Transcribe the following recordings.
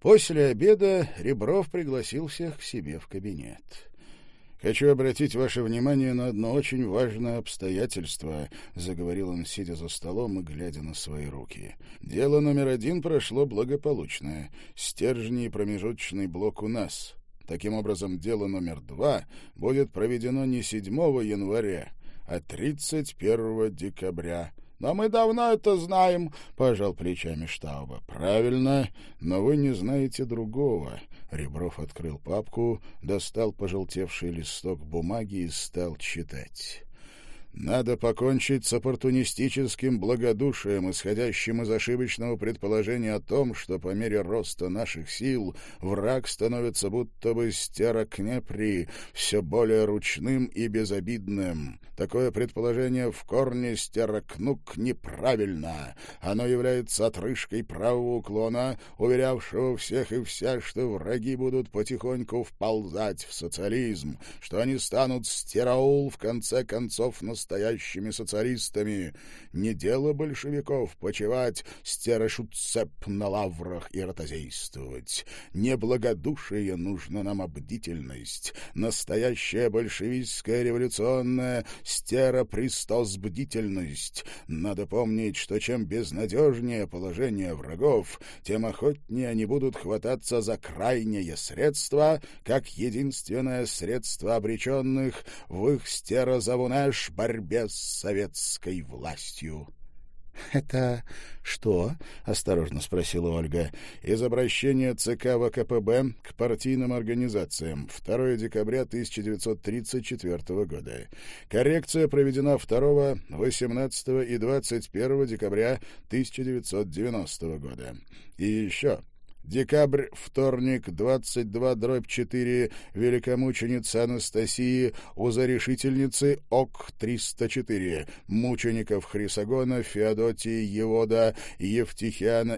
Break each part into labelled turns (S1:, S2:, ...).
S1: После обеда Ребров пригласил всех к себе в кабинет. «Хочу обратить ваше внимание на одно очень важное обстоятельство», — заговорил он, сидя за столом и глядя на свои руки. «Дело номер один прошло благополучное. Стержни и промежуточный блок у нас. Таким образом, дело номер два будет проведено не 7 января, а 31 декабря. «Но мы давно это знаем», — пожал плечами Штауба. «Правильно, но вы не знаете другого. Ребров открыл папку, достал пожелтевший листок бумаги и стал читать. Надо покончить с оппортунистическим благодушием, исходящим из ошибочного предположения о том, что по мере роста наших сил враг становится будто бы стерокнепри, все более ручным и безобидным. Такое предположение в корне стерокнук неправильно. Оно является отрыжкой правого уклона, уверявшего всех и вся, что враги будут потихоньку вползать в социализм, что они станут стераул в конце концов на настоящими социалистами. Не дело большевиков почивать стерошу цеп на лаврах и ротозействовать. Неблагодушие нужно нам, обдительность Настоящая большевистская революционная стеропрестос бдительность. Надо помнить, что чем безнадежнее положение врагов, тем охотнее они будут хвататься за крайнее средство, как единственное средство обреченных в их стерозавунеш борьбе борьбе с советской властью.
S2: — Это что? — осторожно спросила Ольга.
S1: — Из обращения ЦК ВКПБ к партийным организациям. 2 декабря 1934 года. Коррекция проведена 2, 18 и 21 декабря 1990 года. И еще... Декабрь, вторник, 22 дробь 4, великомученица Анастасии, узорешительницы ОК-304, мучеников Хрисогона, Феодотии, Евода, Евтихиана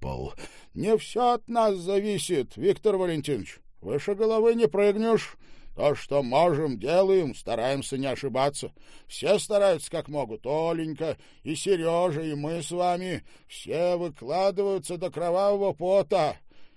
S1: пол. «Не все от нас зависит, Виктор Валентинович. Выше головы не прыгнешь. То, что можем, делаем, стараемся не ошибаться. Все стараются как могут. Оленька и Сережа, и мы с вами. Все выкладываются до кровавого пота.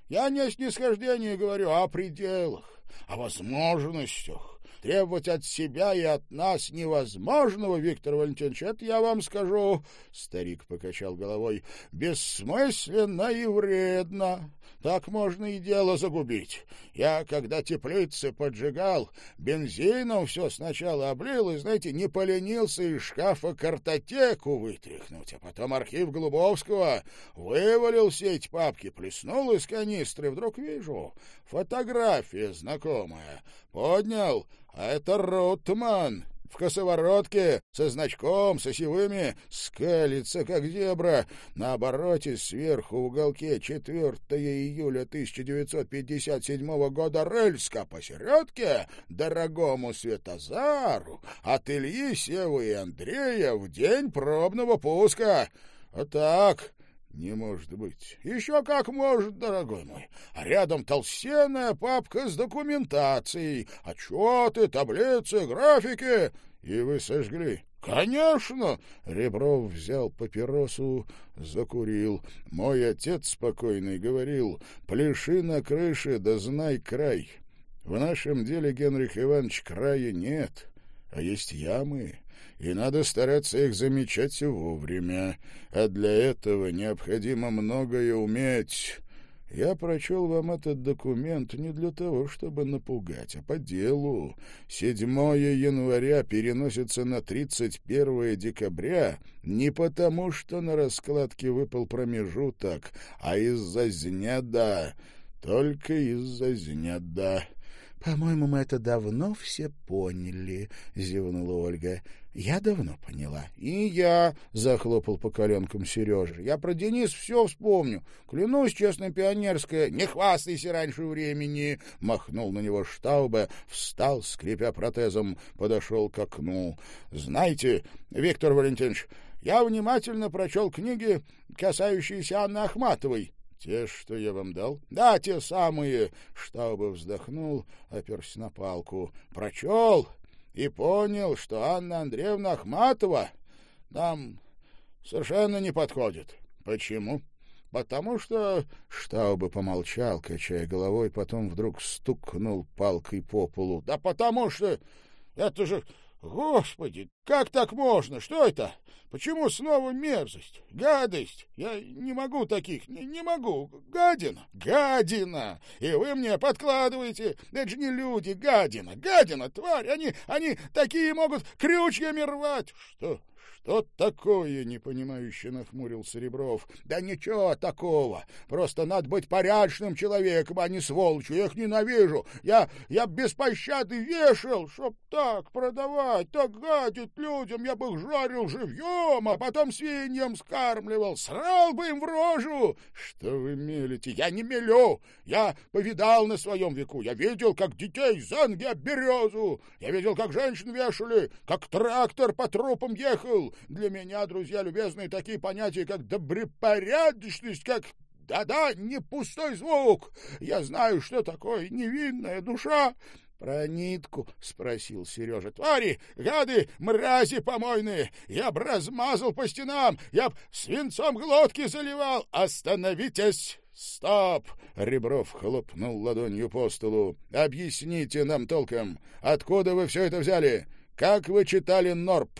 S1: Я не о снисхождении говорю, а о пределах, о возможностях требовать от себя и от нас невозможного, Виктор Валентинович, это я вам скажу, — старик покачал головой, — бессмысленно и вредно. Так можно и дело загубить. Я, когда теплицы поджигал, бензином все сначала облил и, знаете, не поленился из шкафа картотеку вытряхнуть, а потом архив Голубовского вывалил все эти папки, плеснул из канистры, вдруг вижу, фотография знакомая. Поднял, а это Ротман, в косоворотке, со значком, со сивыми, скалится, как зебра. На обороте сверху в уголке 4 июля 1957 года Рыльска, посередке дорогому Светозару от Ильи, Севы и Андрея в день пробного пуска. А так... Не может быть. Еще как может, дорогой мой. А рядом толстенная папка с документацией, отчеты, таблицы, графики. И вы сожгли. «Конечно!» — Ребров взял папиросу, закурил. «Мой отец спокойный говорил, пляши на крыше, да знай край. В нашем деле, Генрих Иванович, края нет, а есть ямы, и надо стараться их замечать вовремя, а для этого необходимо многое уметь. Я прочел вам этот документ не для того, чтобы напугать, а по делу. 7 января переносится на 31 декабря не потому, что на раскладке выпал промежуток, а из-за зняда, только из-за зняда.
S2: «По-моему, мы это давно все поняли», — зевнула Ольга. «Я давно поняла».
S1: «И я», — захлопал по коленкам Сережа. «Я про Денис все вспомню. Клянусь, честно, пионерская, не хвастайся раньше времени!» Махнул на него штаубе, встал, скрипя протезом, подошел к окну. «Знаете, Виктор Валентинович, я внимательно прочел книги, касающиеся Анны Ахматовой, те, что я вам дал? — Да, те самые. Штаубов вздохнул, оперся на палку. Прочел и понял, что Анна Андреевна Ахматова нам совершенно не подходит. — Почему? — Потому что... Штаубы помолчал, качая головой, потом вдруг стукнул палкой по полу. — Да потому что... Это же... Господи, как так можно? Что это? Почему снова мерзость, гадость? Я не могу таких, не, не могу. Гадина, гадина! И вы мне подкладываете. Это же не люди, гадина, гадина, тварь! Они, они такие могут крючьями рвать! Что, «Что такое?» — непонимающе нахмурился Ребров. «Да ничего такого. Просто надо быть порядочным человеком, а не сволочью. Я их ненавижу. Я, я без пощады вешал, чтоб так продавать, так гадить людям. Я бы их жарил живьем а потом свиньям скармливал. Срал бы им в рожу! Что вы мелите? Я не мелю. Я повидал на своем веку. Я видел, как детей занги об березу. Я видел, как женщин вешали, как трактор по трупам ехал. Для меня, друзья любезные, такие понятия, как добропорядочность, как Да-да, не пустой звук. Я знаю, что такое невинная душа. Про нитку спросил Сережа. «Твари! Гады! Мрази помойные! Я б размазал по стенам! Я б свинцом глотки заливал! Остановитесь!» «Стоп!» — Ребров хлопнул ладонью по столу. «Объясните нам толком, откуда вы все это взяли? Как вы читали Норп?»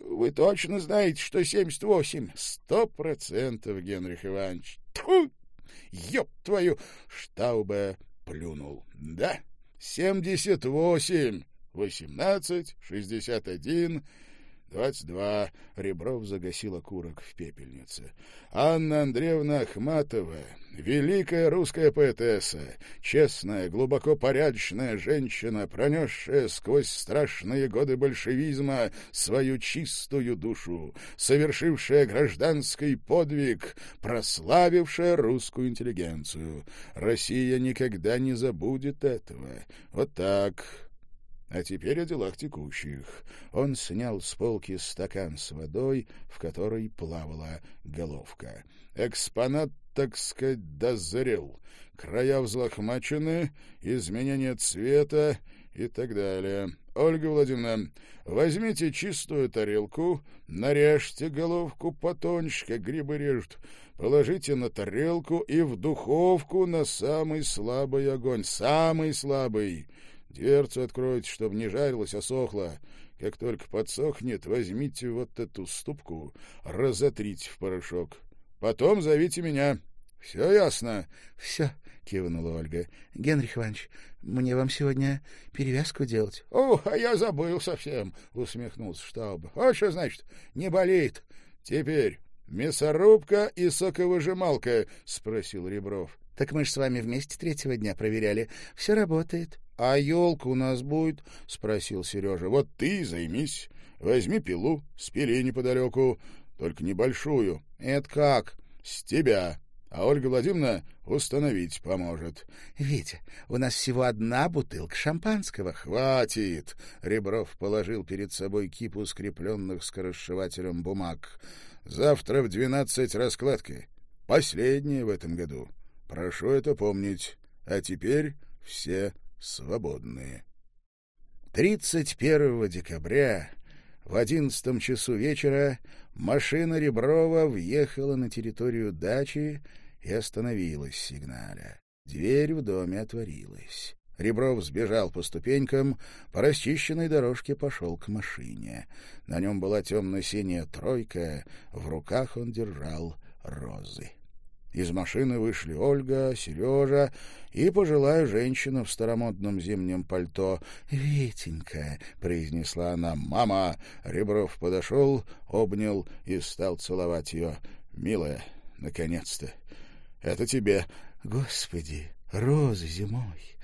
S1: Вы точно знаете, что семьдесят восемь, Сто процентов, Генрих Иванович. Тьфу! Ёб твою! Штауба плюнул. Да, семьдесят восемь, восемнадцать, шестьдесят один. «Двадцать два!» — Ребров загасил окурок в пепельнице. «Анна Андреевна Ахматова, великая русская поэтесса, честная, глубоко порядочная женщина, пронесшая сквозь страшные годы большевизма свою чистую душу, совершившая гражданский подвиг, прославившая русскую интеллигенцию. Россия никогда не забудет этого. Вот так!» А теперь о делах текущих. Он снял с полки стакан с водой, в которой плавала головка. Экспонат, так сказать, дозрел. Края взлохмачены, изменение цвета и так далее. Ольга Владимировна, возьмите чистую тарелку, нарежьте головку потоньше, как грибы режут, положите на тарелку и в духовку на самый слабый огонь. Самый слабый! Дверцу откройте, чтобы не жарилось, а сохло. Как только подсохнет, возьмите вот эту ступку, разотрите в порошок. Потом зовите меня. Все ясно? — Все, — кивнула Ольга. — Генрих Иванович, мне вам сегодня перевязку делать. — О, а я забыл совсем, — усмехнулся штаб. — А что значит, не болеет? Теперь... «Мясорубка и соковыжималка?» — спросил Ребров. «Так мы же с вами вместе третьего дня проверяли. Все работает». — А елка у нас будет? — спросил Сережа. — Вот ты займись. Возьми пилу, спили неподалеку, только небольшую. — Это как? — С тебя. А Ольга Владимировна установить поможет. — Витя, у нас всего одна бутылка шампанского. — Хватит! — Ребров положил перед собой кипу скрепленных скоросшивателем бумаг. — Завтра в двенадцать раскладки. Последняя в этом году. Прошу это помнить. А теперь все свободные. 31 декабря в одиннадцатом часу вечера машина Реброва въехала на территорию дачи и остановилась сигналя. Дверь в доме отворилась. Ребров сбежал по ступенькам, по расчищенной дорожке пошел к машине. На нем была темно-синяя тройка, в руках он держал розы. Из машины вышли Ольга, Сережа и пожилая женщина в старомодном зимнем пальто. «Витенька», — произнесла она, — «мама». Ребров подошел, обнял и стал целовать ее. «Милая, наконец-то! Это тебе!» «Господи, розы зимой!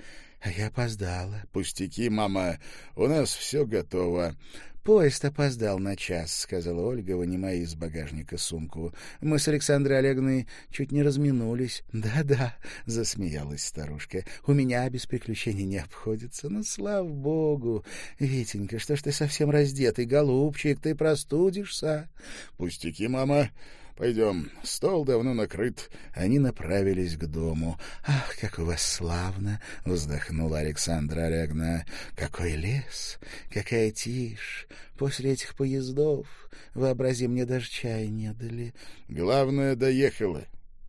S1: А я опоздала. Пустяки, мама, у нас все готово. Поезд опоздал на час, сказала Ольга, вынимая из багажника сумку. Мы с Александрой Олеговной чуть не разминулись. Да-да, засмеялась старушка. У меня без приключений не обходится. Ну, слава богу. Витенька, что ж ты совсем раздетый, голубчик, ты простудишься. Пустяки, мама. Пойдем, стол давно накрыт». Они направились к дому. «Ах, как у вас славно!» — вздохнула Александра Олеговна. «Какой лес! Какая тишь! После этих поездов, вообрази, мне даже чая не дали». «Главное, доехала.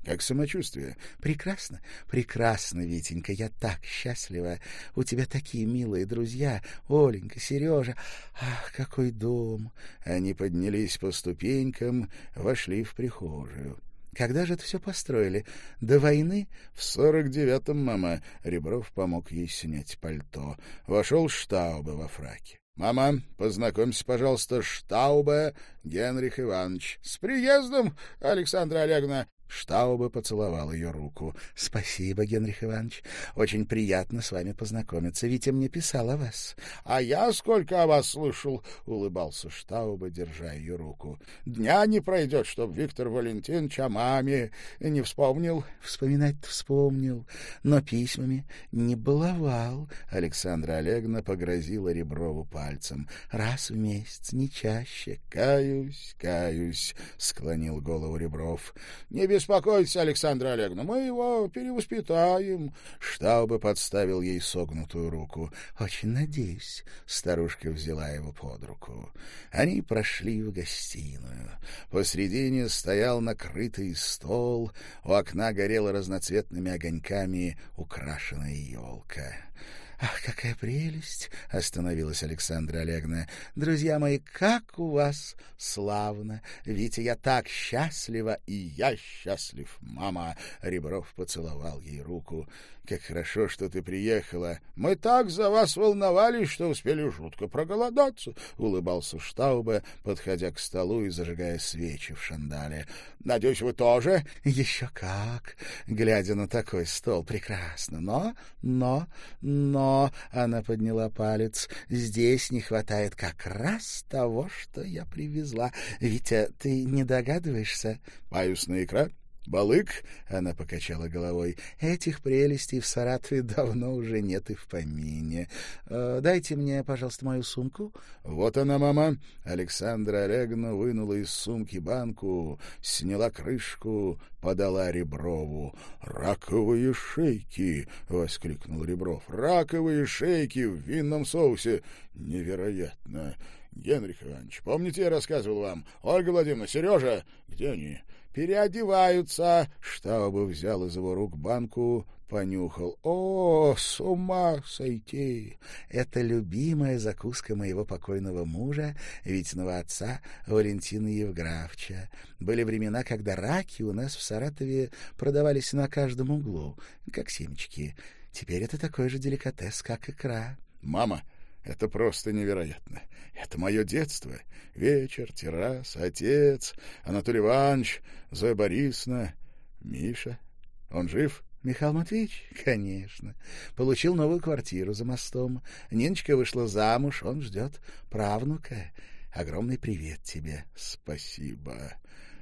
S1: Как самочувствие? Прекрасно, прекрасно, Витенька, я так счастлива. У тебя такие милые друзья, Оленька, Сережа. Ах, какой дом! Они поднялись по ступенькам, вошли в прихожую. Когда же это все построили? До войны? В сорок девятом, мама. Ребров помог ей снять пальто. Вошел Штаубе во фраке. «Мама, познакомься, пожалуйста, Штаубе Генрих Иванович». «С приездом, Александра Олеговна!» Штауба поцеловал ее руку. — Спасибо, Генрих Иванович. Очень приятно с вами познакомиться. Витя мне писал о вас. — А я сколько о вас слышал! — улыбался Штауба, держа ее руку. — Дня не пройдет, чтоб Виктор Валентинович о маме не вспомнил. — Вспоминать-то вспомнил, но письмами не баловал. Александра Олеговна погрозила Реброву пальцем. — Раз в месяц, не чаще. — Каюсь, каюсь! — склонил голову Ребров. — Не беспокойтесь, Александра Олеговна, мы его перевоспитаем. Штаубе подставил ей согнутую «Ах, какая прелесть!» — остановилась Александра Олеговна. «Друзья мои, как у вас славно! Витя, я так счастлива, и я счастлив, мама!» Ребров поцеловал ей руку. «Как хорошо, что ты приехала! Мы так за вас волновались, что успели жутко проголодаться!» — улыбался Штаубе, подходя к столу и зажигая свечи в шандале. «Надеюсь, вы тоже?» «Еще как!» Глядя на такой стол, прекрасно! Но, но, но она подняла палец. Здесь не хватает как раз того, что я привезла. Витя, ты не догадываешься? Паюсная икра? Балык, она покачала головой, этих прелестей в Саратове давно уже нет и в помине. Э, дайте мне, пожалуйста, мою сумку. Вот она, мама. Александра Олеговна вынула из сумки банку, сняла крышку, подала Реброву. Раковые шейки, воскликнул Ребров. Раковые шейки в винном соусе. Невероятно. Генрих Иванович, помните, я рассказывал вам? Ольга Владимировна, Сережа, где они? переодеваются. Штаубы взял из его рук банку, понюхал. О, с ума сойти! Это любимая закуска моего покойного мужа, Витиного отца Валентина Евграфча. Были времена, когда раки у нас в Саратове продавались на каждом углу, как семечки. Теперь это такой же деликатес, как икра. «Мама!» Это просто невероятно. Это мое детство. Вечер, террас, отец, Анатолий Иванович, Зоя Борисовна, Миша. Он жив? Михаил Матвеевич? Конечно. Получил новую квартиру за мостом. Ниночка вышла замуж, он ждет правнука. Огромный привет тебе. Спасибо.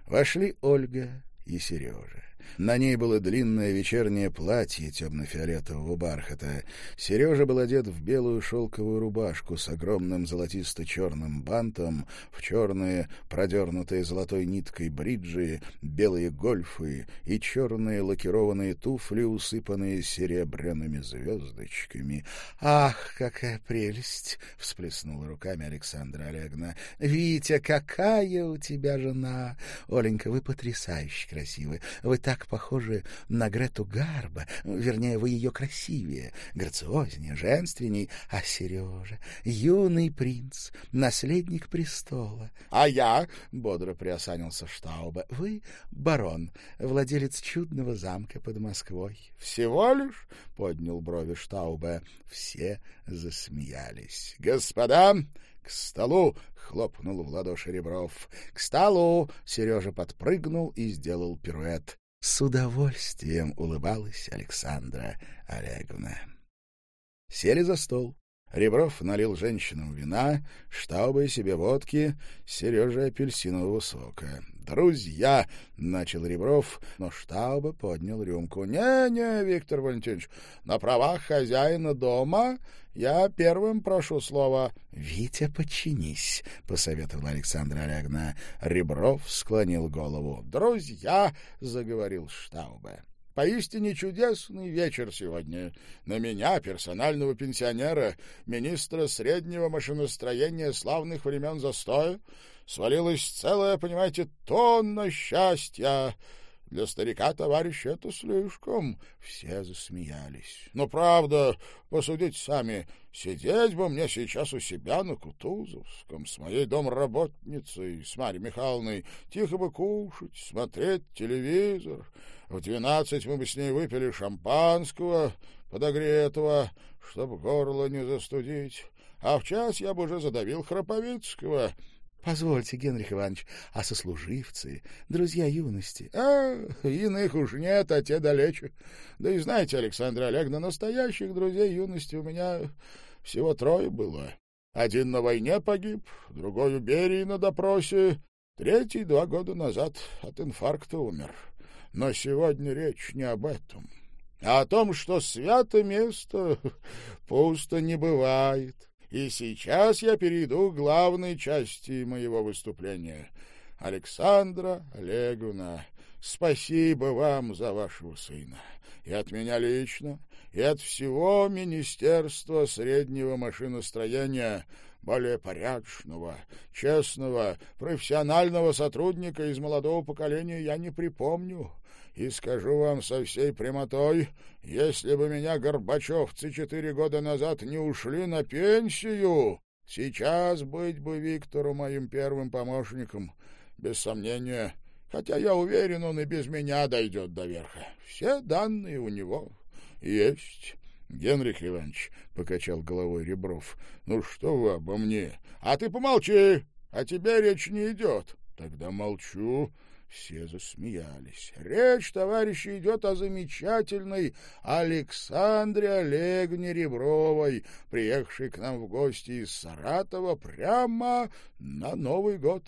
S1: Вошли Ольга и Сережа. На ней было длинное вечернее платье темно-фиолетового бархата. Сережа был одет в белую шелковую рубашку с огромным золотисто-черным бантом, в черные, продернутые золотой ниткой бриджи, белые гольфы и черные лакированные туфли, усыпанные серебряными звездочками. «Ах, какая прелесть!» — всплеснула руками Александра Олеговна. «Витя, какая у тебя жена! Оленька, вы потрясающе красивы! Вы так
S2: так похожи на Грету Гарба, вернее, вы ее красивее, грациознее, женственней, а Сережа — юный принц, наследник престола.
S1: — А я, — бодро приосанился Штауба, —
S2: вы барон, владелец чудного замка под Москвой.
S1: — Всего лишь? — поднял брови Штауба. Все засмеялись. — Господа! «К столу!» — хлопнул в ладоши Ребров. «К столу!» — Сережа подпрыгнул и сделал пируэт с удовольствием улыбалась Александра Олеговна. Сели за стол. Ребров налил женщинам вина, штабы себе водки, Сереже апельсинового сока. «Друзья!» — начал Ребров, но штаба поднял рюмку. «Не-не, Виктор Валентинович, на правах хозяина дома я первым прошу слова». «Витя, подчинись», — посоветовал Александр Олеговна. Ребров склонил голову. «Друзья!» — заговорил штаба. Поистине чудесный вечер сегодня. На меня, персонального пенсионера, министра среднего машиностроения славных времен застоя, свалилось целое, понимаете, тонна счастья. Для старика, товарищ, это слишком. Все засмеялись. Но правда, посудите сами, сидеть бы мне сейчас у себя на Кутузовском с моей домработницей, с Марьей Михайловной, тихо бы кушать, смотреть телевизор. В двенадцать мы бы с ней выпили шампанского подогретого, чтобы горло не застудить. А в час я бы уже задавил Храповицкого —
S2: Позвольте, Генрих Иванович, а сослуживцы, друзья юности?
S1: А, иных уж нет, а те далече. Да и знаете, Александр Олеговна, настоящих друзей юности у меня всего трое было. Один на войне погиб, другой у Берии на допросе, третий два года назад от инфаркта умер. Но сегодня речь не об этом, а о том, что свято место пусто не бывает. И сейчас я И скажу вам со всей پریما если бы меня ثتری четыре года назад не ушли на пенсию, сейчас быть бы Виктору моим первым помощником, без сомнения. хотя я уверен, он и без меня дойдет до верха. Все данные у него есть». «Генрих Иванович», — покачал головой Ребров, — «ну что вы обо мне?» «А ты помолчи! О а тебе речь не идет». «Тогда молчу. Все засмеялись. Речь, товарищи, идет о замечательной Александре Олегне Ребровой, приехавшей к нам в гости из Саратова прямо на Новый год.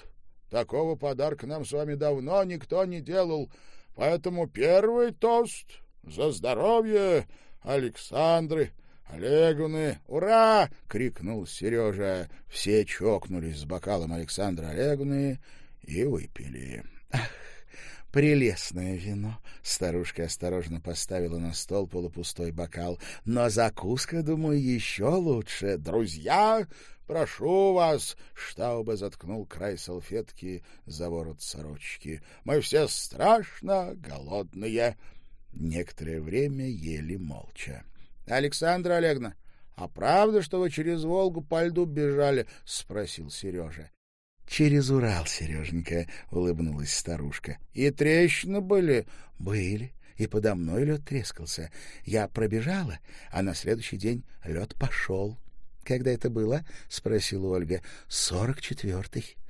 S1: Такого подарка нам с вами давно никто не делал, поэтому первый тост за здоровье Александры Олеговны! Ура!» — крикнул Сережа. Все чокнулись с бокалом Александры Олеговны и выпили
S2: прелестное вино. Старушка осторожно поставила на стол полупустой бокал. Но закуска, думаю, еще лучше.
S1: Друзья, прошу вас, Штауба заткнул край салфетки за ворот сорочки. Мы все страшно голодные. Некоторое время ели молча. — Александра Олегна, а правда, что вы через Волгу по льду бежали? — спросил Сережа.
S2: Через Урал, Сереженька, — улыбнулась старушка. —
S1: И трещины были? —
S2: Были. И подо мной лед трескался. Я пробежала, а на следующий день лед пошел. — Когда это было? — спросила Ольга. — Сорок четвертый. У меня накануне день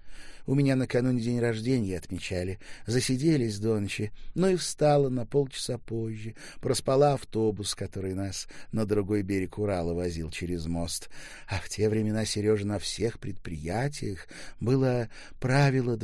S2: рождения отмечали. Засиделись до ночи, но и встала на полчаса позже. Проспала автобус, который нас на другой берег Урала возил через мост. А в те времена, Сережа, на всех предприятиях было правило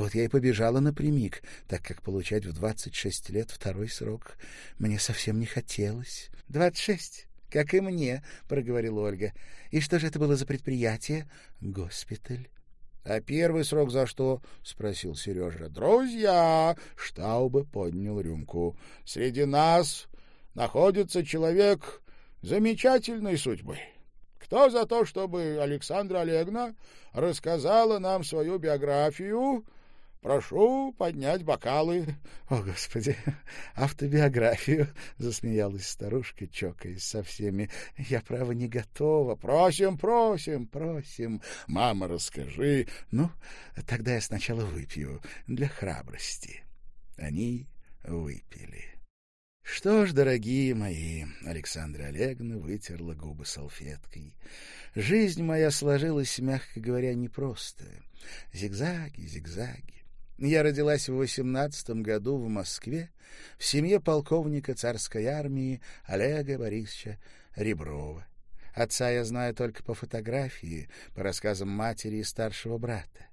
S2: Вот я и побежала напрямик, так как получать в двадцать шесть лет второй срок мне совсем не хотелось. — Двадцать шесть, Как и мне, — проговорила Ольга. — И что же это было за предприятие? — Госпиталь.
S1: — А первый срок за что? — спросил Сережа. — Друзья! — Штаубе поднял рюмку. — Среди нас находится человек замечательной судьбы. Кто за то, чтобы Александра Олеговна рассказала нам свою биографию Прошу поднять бокалы. —
S2: О, Господи, автобиографию! — засмеялась старушка, чокаясь со всеми. — Я, право, не готова. — Просим, просим, просим. Мама, расскажи. — Ну, тогда я сначала выпью для храбрости. Они выпили. — Что ж, дорогие мои, Александра Олеговна вытерла губы салфеткой. Жизнь моя сложилась, Я родилась в восемнадцатом году в Москве в семье полковника царской армии Олега Борисовича Реброва. Отца я знаю только по фотографии, по рассказам матери и старшего брата.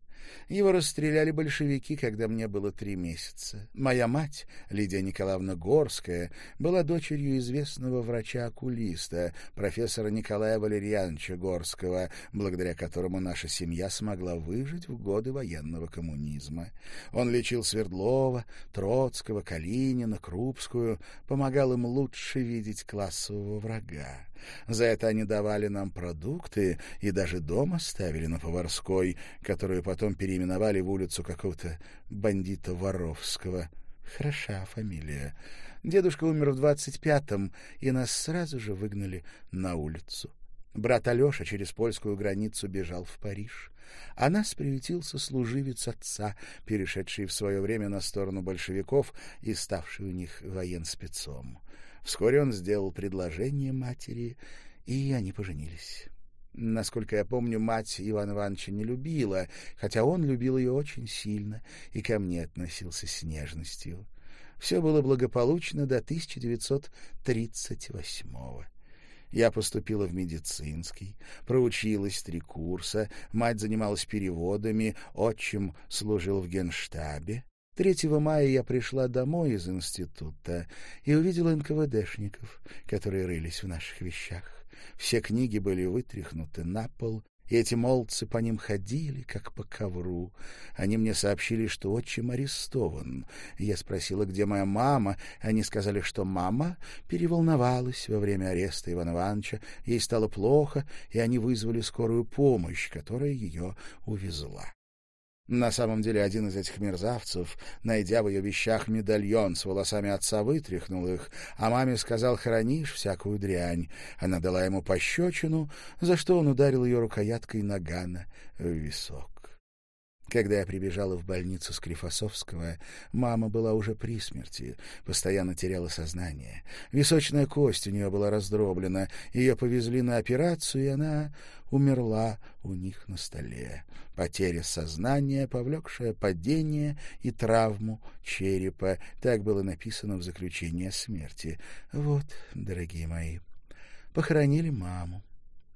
S2: Его расстреляли большевики, когда мне было три месяца. Моя мать, Лидия Николаевна Горская, была дочерью известного врача-окулиста, профессора Николая Валерьяновича Горского, благодаря которому наша семья смогла выжить в годы военного коммунизма. Он лечил Свердлова, Троцкого, Калинина, Крупскую, помогал им лучше видеть классового врага. За это они давали нам продукты и даже дом оставили на Поварской, которую потом переименовали в улицу какого-то бандита Воровского. Хороша фамилия. Дедушка умер в двадцать пятом, и нас сразу же выгнали на улицу. Брат Алеша через польскую границу бежал в Париж. А нас приютился служивец отца, перешедший в свое время на сторону большевиков и ставший у них военспецом. Вскоре он сделал предложение матери, и они поженились. Насколько я помню, мать Ивана Ивановича не любила, хотя он любил ее очень сильно и ко мне относился с нежностью. Все было благополучно до 1938-го. Я поступила в медицинский, проучилась три курса, мать занималась переводами, отчим служил в генштабе. Третьего мая я пришла домой из института и увидела НКВДшников, которые рылись в наших вещах. Все книги были вытряхнуты на пол, и эти молодцы по ним ходили, как по ковру. Они мне сообщили, что отчим арестован. Я спросила, где моя мама. Они сказали, что мама переволновалась во время ареста Ивана Ивановича. Ей стало плохо, и они вызвали скорую помощь, которая ее увезла. На самом деле один из этих мерзавцев, найдя в ее вещах медальон с волосами отца, вытряхнул их, а маме сказал «хранишь всякую дрянь». Она дала ему пощечину, за что он ударил ее рукояткой нагана в висок. Когда я прибежала в больницу с Скрифосовского, мама была уже при смерти, постоянно теряла сознание. Височная кость у нее была раздроблена, ее повезли на операцию, и она умерла у них на столе. Потеря сознания, повлекшая падение и травму черепа. Так было написано в заключении о смерти. Вот, дорогие мои, похоронили маму.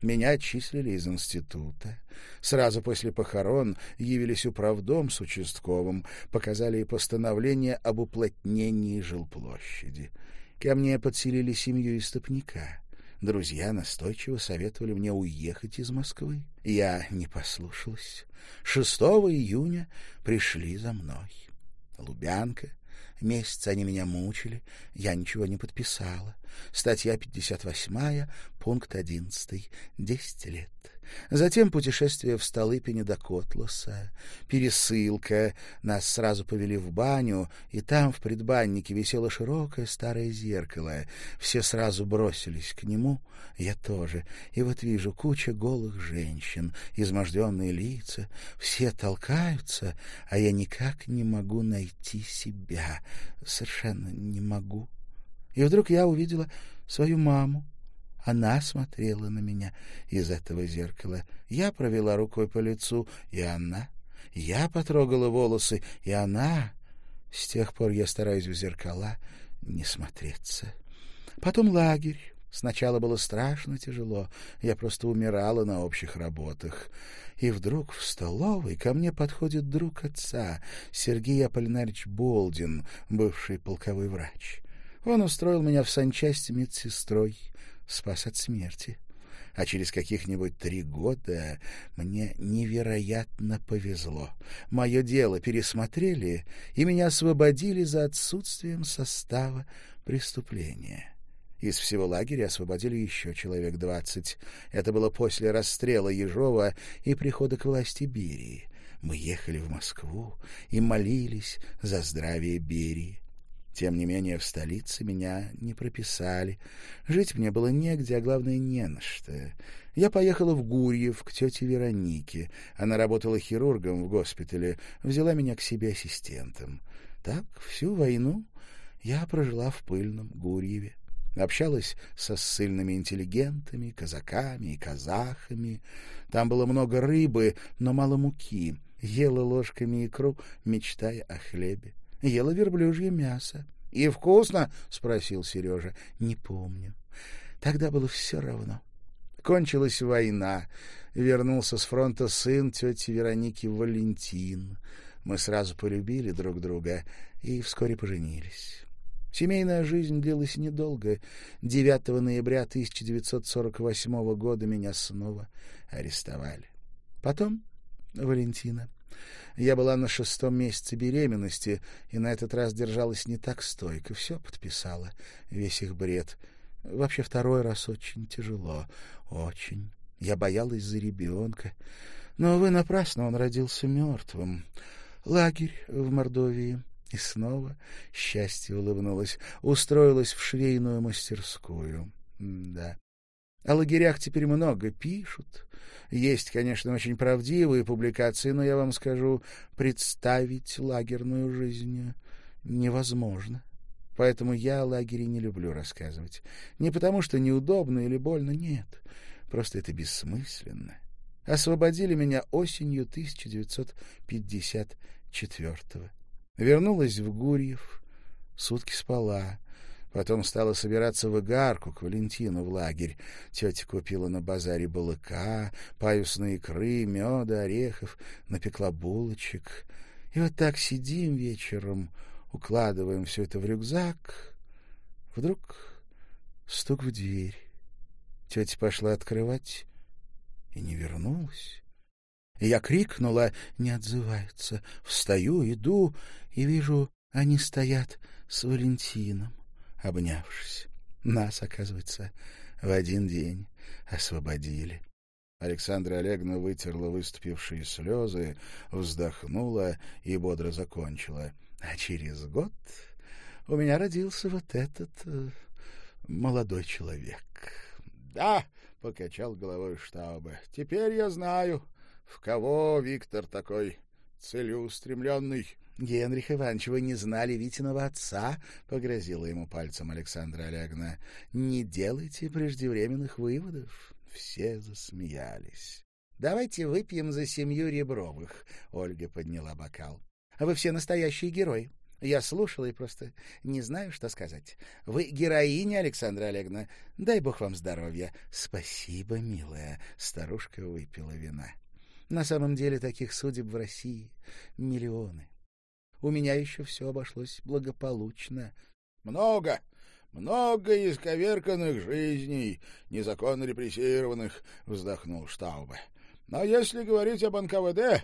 S2: Меня отчислили из института. Сразу после похорон явились управдом с участковым, показали и постановление об уплотнении жилплощади. Ко мне подселили семью истопника. Друзья настойчиво советовали мне уехать из Москвы. Я не послушалась. 6 июня пришли за мной. Лубянка, Месяц они меня мучили, я ничего не подписала. Статья 58, пункт 11, 10 лет. Затем путешествие в Столыпине до Котласа, пересылка. Нас сразу повели в баню, и там в предбаннике висело широкое старое зеркало. Все сразу бросились к нему, я тоже. И вот вижу куча голых женщин, изможденные лица. Все толкаются, а я никак не могу найти себя. Совершенно не могу. И вдруг я увидела свою маму, Она смотрела на меня из этого зеркала. Я провела рукой по лицу, и она. Я потрогала волосы, и она. С тех пор я стараюсь в зеркала не смотреться. Потом лагерь. Сначала было страшно тяжело, я просто умирала на общих работах. И вдруг в столовой ко мне подходит друг отца, Сергей Аполлинарич Болдин, бывший полковой врач. Он устроил меня в санчасти медсестрой спас от смерти. А через каких-нибудь три года мне невероятно повезло. Мое дело пересмотрели, и меня освободили за отсутствием состава преступления. Из всего лагеря освободили еще человек двадцать. Это было после расстрела Ежова и прихода к власти Берии. Мы ехали в Москву и молились за здравие Берии. Тем не менее, в столице меня не прописали. Жить мне было негде, а главное, не на что. Я поехала в Гурьев к тете Веронике. Она работала хирургом в госпитале, взяла меня к себе ассистентом. Так всю войну я прожила в пыльном Гурьеве. Общалась со ссыльными интеллигентами, казаками и казахами. Там было много рыбы, но мало муки. Ела ложками икру, мечтая о хлебе. ела верблюжье мясо. — И вкусно? — спросил Сережа. — Не помню. Тогда было все равно. Кончилась война. Вернулся с фронта сын тети Я была на шестом месяце беременности и на этот раз держалась не так стойко. Все подписала, весь их бред. Вообще второй раз очень тяжело, очень. Я боялась за ребенка. Но, вы напрасно, он родился мертвым. Лагерь в Мордовии. И снова счастье улыбнулось, устроилась в швейную мастерскую. Да, О лагерях теперь много пишут. Есть, конечно, очень правдивые публикации, но я вам скажу, представить лагерную жизнь невозможно. Поэтому я о лагере не люблю рассказывать. Не потому, что неудобно или больно, Потом стала собираться в игарку к Валентину в лагерь. Тетя купила на базаре балыка, паюсные икры, меда, орехов, напекла булочек. И вот так сидим вечером, укладываем все это в рюкзак. Вдруг стук в дверь. Тетя пошла открывать и не вернулась. Я крикнула, не отзывается. Встаю, иду и вижу, они стоят с Валентином обнявшись. Нас, оказывается, в один день освободили. Александра Олеговна вытерла выступившие слезы, вздохнула и бодро закончила. А через год у меня родился вот этот э, молодой человек. — Да, — покачал головой штаба, — теперь я знаю, в кого Виктор такой целеустремленный. Генрих Иванович, вы не знали Витиного отца, — погрозила ему пальцем Александра Олеговна. — Не делайте преждевременных выводов. Все засмеялись. — Давайте выпьем за семью Ребровых, — Ольга подняла бокал. А — Вы все настоящие герои. Я слушала и просто не знаю, что сказать. Вы героиня, Александра Олеговна. Дай бог вам здоровья. — Спасибо, милая. Старушка выпила вина. На самом деле таких судеб в России миллионы. У меня еще все обошлось благополучно. — Много, много исковерканных жизней, незаконно репрессированных, — вздохнул Штаубе. — Но если говорить об НКВД,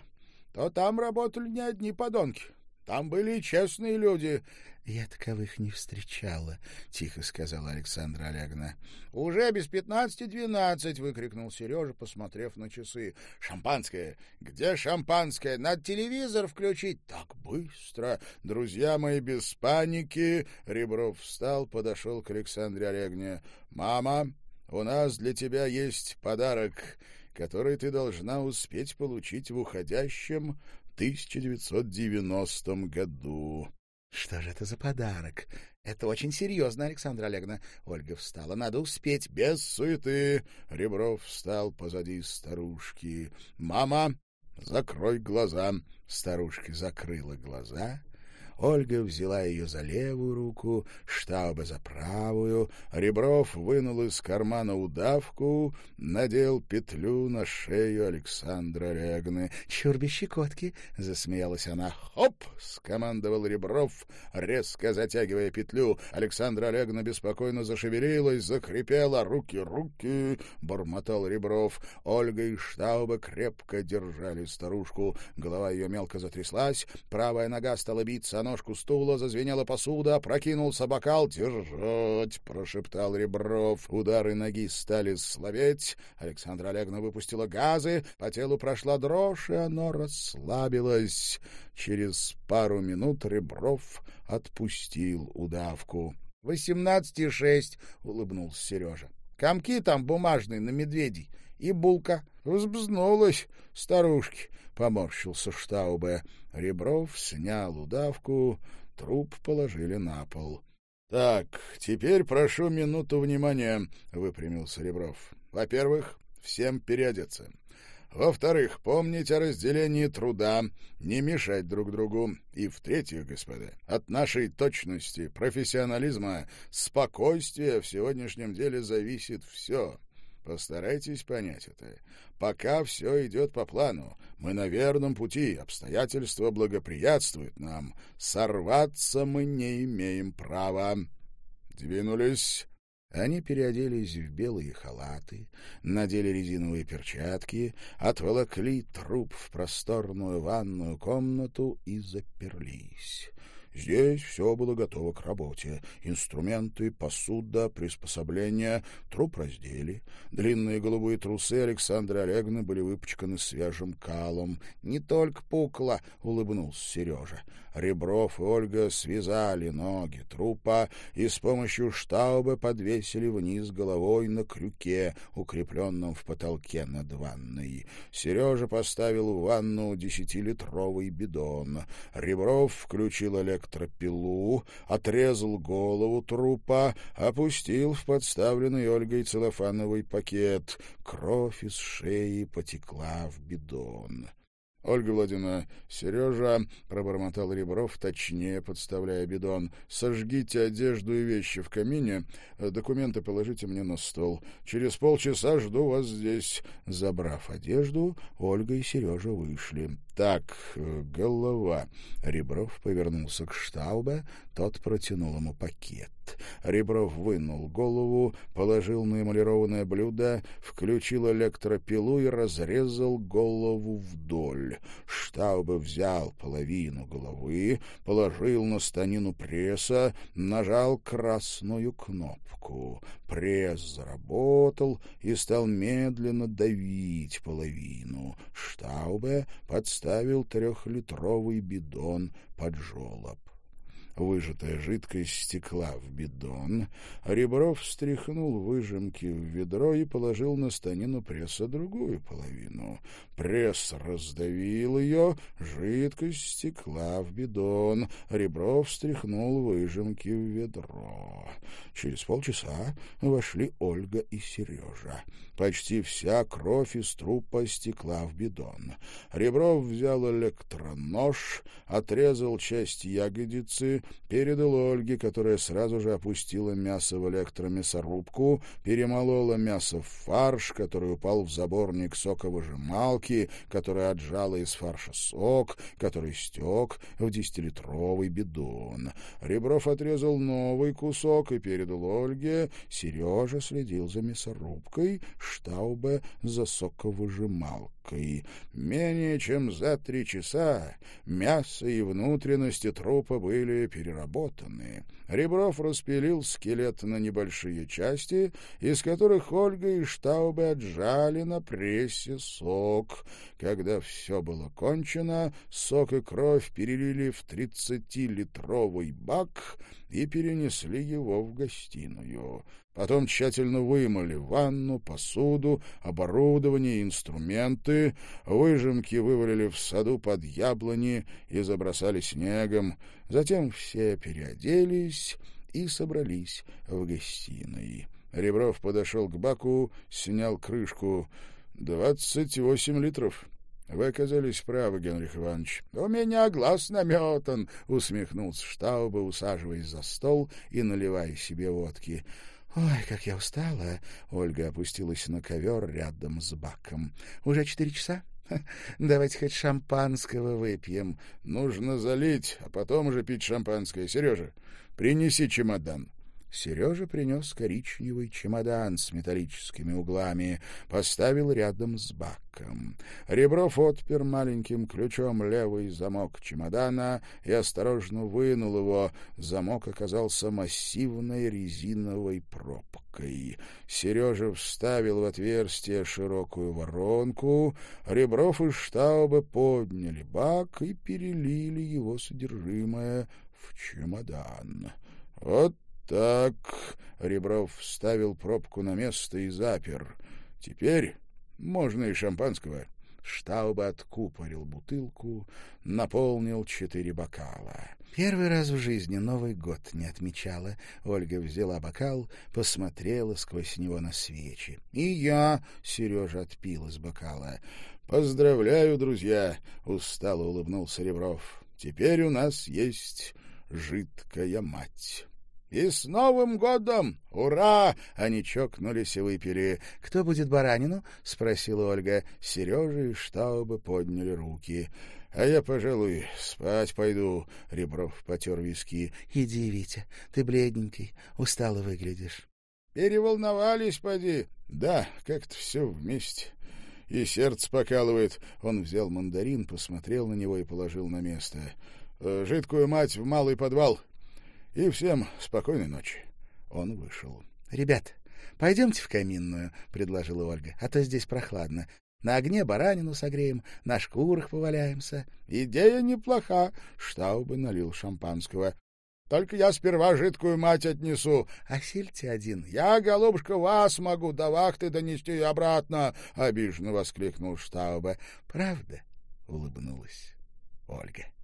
S2: то там работали не одни подонки. Там были честные люди. — Я таковых не встречала, — тихо сказала Александра Олеговна. — Уже без пятнадцати двенадцать, — выкрикнул Сережа, посмотрев на часы. — Шампанское! Где шампанское? Надо телевизор включить! Так быстро! Друзья мои, без паники! Ребров встал, подошел к Александре Олеговне. — Мама, у нас для тебя есть подарок который ты должна успеть получить в уходящем 1990 году. Что же это за подарок? Это очень серьезно, Александра Олеговна. Ольга встала, надо успеть. Без суеты. Ребров встал позади старушки. Мама, закрой глаза. Старушка закрыла глаза Ольга взяла ее за левую руку, штаба за правую, Ребров вынул из кармана удавку, надел петлю на шею Александра Олеговны. — Чурби щекотки! — засмеялась она. — Хоп! — скомандовал Ребров, резко затягивая петлю. Александра Олеговна беспокойно зашевелилась, закрепела. «Руки, руки!» — бормотал Ребров. Ольга и Штауба крепко держали старушку. Голова ее мелко затряслась, правая нога стала биться,
S1: ножку стула, зазвенела посуда, прокинулся бокал. «Держать!» — прошептал Ребров. Удары ноги стали слабеть. Александра Олеговна выпустила газы, по телу прошла дрожь, и оно расслабилось. Через пару минут Ребров отпустил удавку. «Восемнадцать и шесть!» — улыбнулся Сережа. «Комки там бумажные на медведей!» и булка. Разбзнулась старушки, — поморщился Штаубе. Ребров снял удавку, труп положили на пол. — Так, теперь прошу минуту внимания, — выпрямился Ребров. — Во-первых, всем переодеться. Во-вторых, помнить о разделении труда, не мешать друг другу. И в-третьих, господа, от нашей точности, профессионализма, спокойствия в сегодняшнем деле зависит все. Постарайтесь понять это. Пока все идет по плану. Мы на верном пути, обстоятельства благоприятствуют нам. Сорваться мы не имеем права. Двинулись. Они переоделись в белые халаты, надели резиновые перчатки, отволокли труп в просторную ванную комнату и заперлись. Здесь все было готово к работе. Инструменты, посуда, приспособления, труп раздели. Длинные голубые трусы Александра Олеговны были выпачканы свежим калом. «Не только пукла», — улыбнулся Сережа. Ребров и Ольга связали ноги трупа и с помощью штауба подвесили вниз головой на крюке, укрепленном в потолке над ванной. Сережа поставил в ванну десятилитровый бидон. Ребров включил электропилу, отрезал голову трупа, опустил в подставленный Ольгой целлофановый пакет. Кровь из шеи потекла в бидон. Ольга Владимировна, Сережа, пробормотал Ребров, точнее подставляя бидон, сожгите одежду и вещи в камине, документы положите мне на стол. Через полчаса жду вас здесь. Забрав одежду, Ольга и Сережа вышли. «Так, э, голова». Ребров повернулся к Штаубе, тот протянул ему пакет. Ребров вынул голову, положил на эмалированное блюдо, включил электропилу и разрезал голову вдоль. Штаубе взял половину головы, положил на станину пресса, нажал красную кнопку. Пресс заработал и стал медленно давить половину. Штаубе подставил подставил трехлитровый бидон под жолоб. Выжатая жидкость стекла в бидон. Ребров встряхнул выжимки в ведро и положил на станину пресса другую половину. Пресс раздавил ее, жидкость стекла в бидон. Ребров встряхнул выжимки в ведро. Через полчаса вошли Ольга и Сережа. Почти вся кровь из трупа стекла в бидон. Ребров взял электронож, отрезал часть ягодицы, передал Ольге, которая сразу же опустила мясо в электромясорубку, перемолола мясо в фарш, который упал в заборник соковыжималки, которая отжала из фарша сок, который стек в десятилитровый бидон. Ребров отрезал новый кусок и передал Ольге. Сережа следил за мясорубкой, штаубе засоковыжималкой. Менее чем за три часа мясо и внутренности трупа были переработаны. Ребров распилил скелет на небольшие части, из которых Ольга и штаубе отжали на прессе сок. Когда все было кончено, сок и кровь перелили в тридцатилитровый бак и перенесли его в гостиную. Потом тщательно вымыли ванну, посуду, оборудование, инструменты. Выжимки вывалили в саду под яблони и забросали снегом. Затем все переоделись и собрались в гостиной. Ребров подошел к баку, снял крышку. «Двадцать восемь литров». «Вы оказались правы, Генрих Иванович». «У меня глаз наметан», — усмехнулся Штауба, усаживаясь за стол и наливая себе водки. «Ой, как я устала!» — Ольга опустилась на ковер рядом с баком. «Уже четыре часа? Давайте хоть шампанского выпьем». «Нужно залить, а потом уже пить шампанское. Сережа, принеси чемодан». Сережа принес коричневый чемодан с металлическими углами, поставил рядом с баком. Ребров отпер маленьким ключом левый замок чемодана и осторожно вынул его. Замок оказался массивной резиновой пробкой. Сережа вставил в отверстие широкую воронку. Ребров и Штаубе подняли бак и перелили его содержимое в чемодан. «Вот так, Ребров вставил пробку на место и запер. Теперь можно и шампанского. Штауба откупорил бутылку, наполнил четыре бокала.
S2: Первый раз в жизни Новый год не отмечала. Ольга взяла бокал, посмотрела сквозь него на свечи.
S1: «И я!» — Сережа отпил из бокала. «Поздравляю, друзья!» — устало улыбнулся Ребров. «Теперь у нас есть жидкая мать». И с Новым годом! Ура!» Они чокнулись и выпили.
S2: «Кто будет баранину?»
S1: — спросила Ольга. Сережа и Штаубы подняли руки. «А я, пожалуй, спать пойду», — Ребров потер виски.
S2: «Иди, Витя, ты бледненький, устало выглядишь».
S1: «Переволновались, поди». «Да, как-то все вместе» и сердце покалывает. Он взял мандарин, посмотрел на него и положил на место. «Э, «Жидкую мать в малый подвал. И всем спокойной ночи. Он вышел.
S2: — Ребят, пойдемте в каминную, — предложила Ольга, — а то здесь прохладно. На огне баранину согреем, на шкурах поваляемся.
S1: — Идея неплоха, — Штаубы налил шампанского. — Только я сперва жидкую мать отнесу.
S2: — А сильте один.
S1: — Я, голубушка, вас могу до вахты донести обратно, — обиженно воскликнул Штауба.
S2: — Правда? — улыбнулась Ольга. —